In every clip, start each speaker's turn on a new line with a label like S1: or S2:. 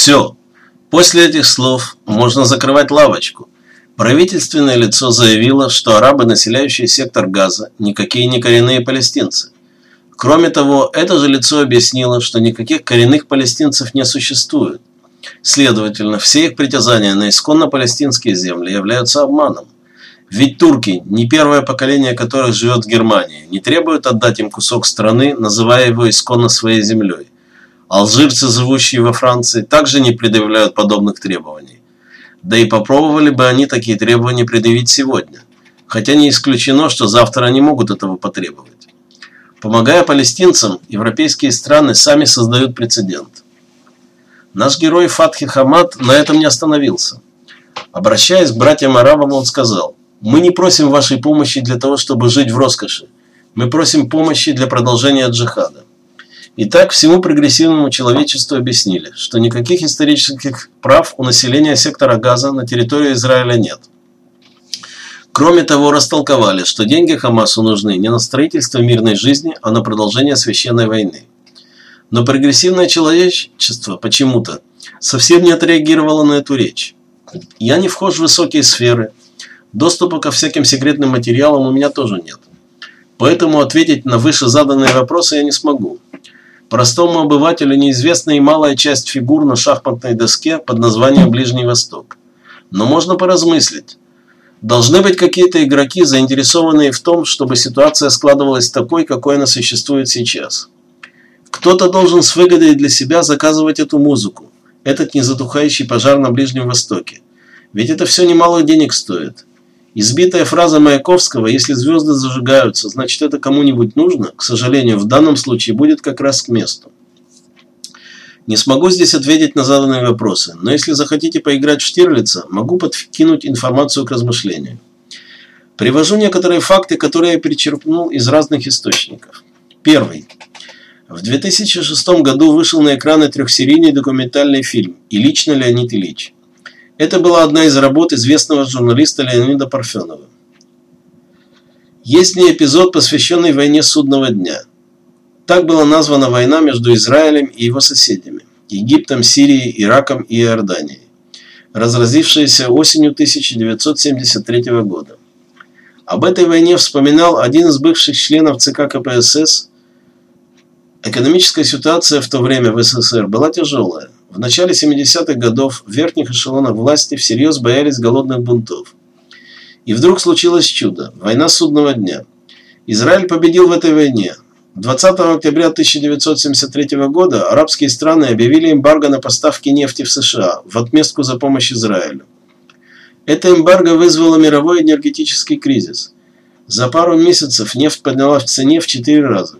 S1: Все. После этих слов можно закрывать лавочку. Правительственное лицо заявило, что арабы, населяющие сектор Газа, никакие не коренные палестинцы. Кроме того, это же лицо объяснило, что никаких коренных палестинцев не существует. Следовательно, все их притязания на исконно палестинские земли являются обманом. Ведь турки, не первое поколение которых живет в Германии, не требуют отдать им кусок страны, называя его исконно своей землей. Алжирцы, живущие во Франции, также не предъявляют подобных требований. Да и попробовали бы они такие требования предъявить сегодня. Хотя не исключено, что завтра они могут этого потребовать. Помогая палестинцам, европейские страны сами создают прецедент. Наш герой Фатхи Хамад на этом не остановился. Обращаясь к братьям-арабам, он сказал, «Мы не просим вашей помощи для того, чтобы жить в роскоши. Мы просим помощи для продолжения джихада. Итак, всему прогрессивному человечеству объяснили, что никаких исторических прав у населения сектора Газа на территории Израиля нет. Кроме того, растолковали, что деньги Хамасу нужны не на строительство мирной жизни, а на продолжение священной войны. Но прогрессивное человечество почему-то совсем не отреагировало на эту речь. Я не вхож в высокие сферы, доступа ко всяким секретным материалам у меня тоже нет. Поэтому ответить на выше заданные вопросы я не смогу. Простому обывателю неизвестна и малая часть фигур на шахматной доске под названием Ближний Восток. Но можно поразмыслить. Должны быть какие-то игроки, заинтересованные в том, чтобы ситуация складывалась такой, какой она существует сейчас. Кто-то должен с выгодой для себя заказывать эту музыку, этот незатухающий пожар на Ближнем Востоке. Ведь это все немало денег стоит. Избитая фраза Маяковского «если звезды зажигаются, значит это кому-нибудь нужно», к сожалению, в данном случае будет как раз к месту. Не смогу здесь ответить на заданные вопросы, но если захотите поиграть в Штирлица, могу подкинуть информацию к размышлению. Привожу некоторые факты, которые я перечерпнул из разных источников. Первый. В 2006 году вышел на экраны трехсерийный документальный фильм «И лично Леонид Ильич». Это была одна из работ известного журналиста Леонида Парфенова. Есть ли эпизод, посвященный войне судного дня. Так была названа война между Израилем и его соседями – Египтом, Сирией, Ираком и Иорданией, разразившаяся осенью 1973 года. Об этой войне вспоминал один из бывших членов ЦК КПСС. Экономическая ситуация в то время в СССР была тяжелая. В начале 70-х годов верхних эшелонах власти всерьез боялись голодных бунтов. И вдруг случилось чудо – война судного дня. Израиль победил в этой войне. 20 октября 1973 года арабские страны объявили эмбарго на поставки нефти в США в отместку за помощь Израилю. Это эмбарго вызвало мировой энергетический кризис. За пару месяцев нефть поднялась в цене в 4 раза.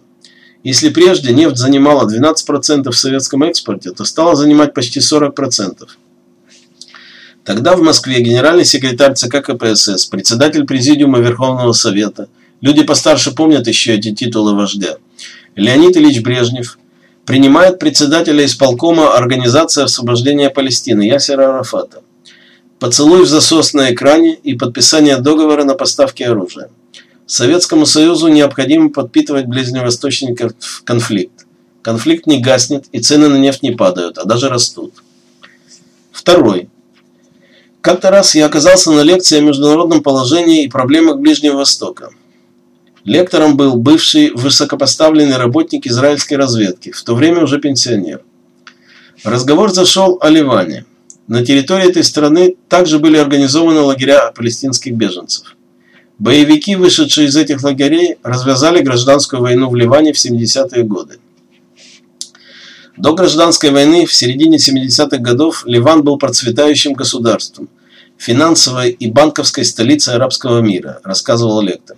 S1: Если прежде нефть занимала 12% в советском экспорте, то стала занимать почти 40%. Тогда в Москве генеральный секретарь ЦК КПСС, председатель Президиума Верховного Совета, люди постарше помнят еще эти титулы вождя, Леонид Ильич Брежнев, принимает председателя исполкома Организации освобождения Палестины Ясера Арафата. Поцелуй в засос на экране и подписание договора на поставки оружия. Советскому Союзу необходимо подпитывать ближневосточный конфликт. Конфликт не гаснет и цены на нефть не падают, а даже растут. Второй. Как-то раз я оказался на лекции о международном положении и проблемах Ближнего Востока. Лектором был бывший высокопоставленный работник израильской разведки, в то время уже пенсионер. Разговор зашел о Ливане. На территории этой страны также были организованы лагеря палестинских беженцев. Боевики, вышедшие из этих лагерей, развязали гражданскую войну в Ливане в 70-е годы. До гражданской войны в середине 70-х годов Ливан был процветающим государством, финансовой и банковской столицей арабского мира, рассказывал лектор.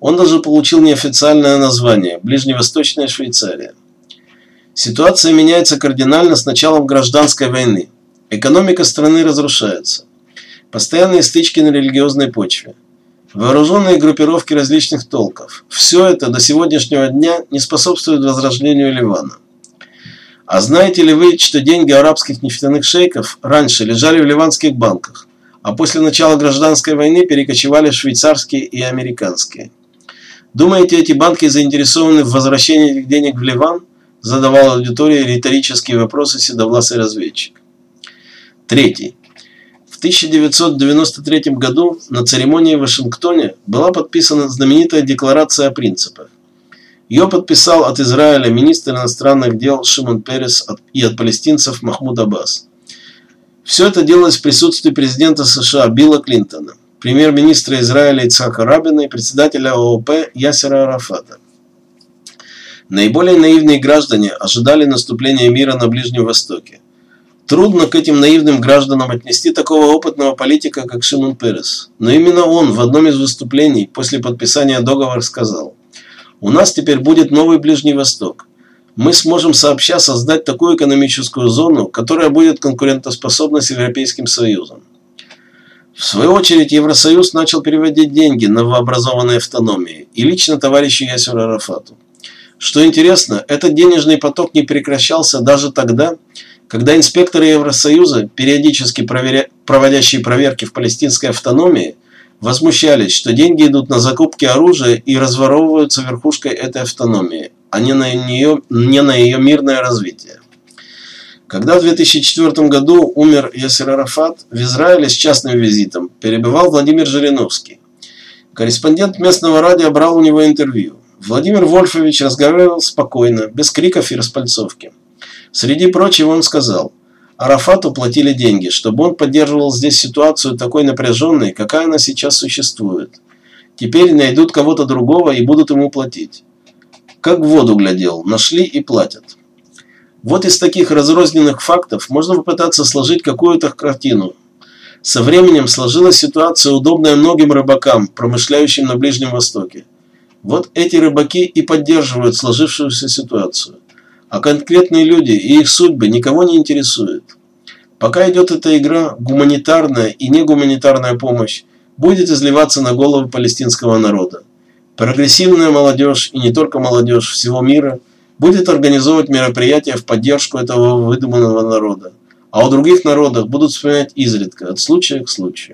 S1: Он даже получил неофициальное название – Ближневосточная Швейцария. Ситуация меняется кардинально с началом гражданской войны. Экономика страны разрушается. Постоянные стычки на религиозной почве – Вооруженные группировки различных толков. Все это до сегодняшнего дня не способствует возрождению Ливана. А знаете ли вы, что деньги арабских нефтяных шейков раньше лежали в ливанских банках, а после начала гражданской войны перекочевали в швейцарские и американские? Думаете, эти банки заинтересованы в возвращении этих денег в Ливан? Задавал аудитории риторические вопросы седовласый разведчик. Третий. В 1993 году на церемонии в Вашингтоне была подписана знаменитая Декларация о принципах. Ее подписал от Израиля министр иностранных дел Шимон Перес и от палестинцев Махмуд Аббас. Все это делалось в присутствии президента США Билла Клинтона, премьер-министра Израиля Ицхака Рабина и председателя ООП Ясера Арафата. Наиболее наивные граждане ожидали наступления мира на Ближнем Востоке. Трудно к этим наивным гражданам отнести такого опытного политика, как Шимон Перес. Но именно он в одном из выступлений после подписания договора сказал, «У нас теперь будет новый Ближний Восток мы сможем сообща создать такую экономическую зону, которая будет конкурентоспособна с Европейским Союзом. В свою очередь Евросоюз начал переводить деньги на новообразованные автономии и лично товарищу Ясеру Арафату. Что интересно, этот денежный поток не прекращался даже тогда, когда инспекторы Евросоюза, периодически проверя... проводящие проверки в палестинской автономии, возмущались, что деньги идут на закупки оружия и разворовываются верхушкой этой автономии, а не на, нее, не на ее мирное развитие. Когда в 2004 году умер Ясер Арафат, в Израиле с частным визитом перебывал Владимир Жириновский. Корреспондент местного радио брал у него интервью. Владимир Вольфович разговаривал спокойно, без криков и распальцовки. Среди прочего он сказал, Арафату платили деньги, чтобы он поддерживал здесь ситуацию такой напряженной, какая она сейчас существует. Теперь найдут кого-то другого и будут ему платить. Как в воду глядел, нашли и платят. Вот из таких разрозненных фактов можно попытаться сложить какую-то картину. Со временем сложилась ситуация, удобная многим рыбакам, промышляющим на Ближнем Востоке. Вот эти рыбаки и поддерживают сложившуюся ситуацию. А конкретные люди и их судьбы никого не интересуют. Пока идет эта игра, гуманитарная и негуманитарная помощь будет изливаться на головы палестинского народа. Прогрессивная молодежь, и не только молодежь всего мира, будет организовывать мероприятия в поддержку этого выдуманного народа. А у других народов будут вспоминать изредка, от случая к случаю.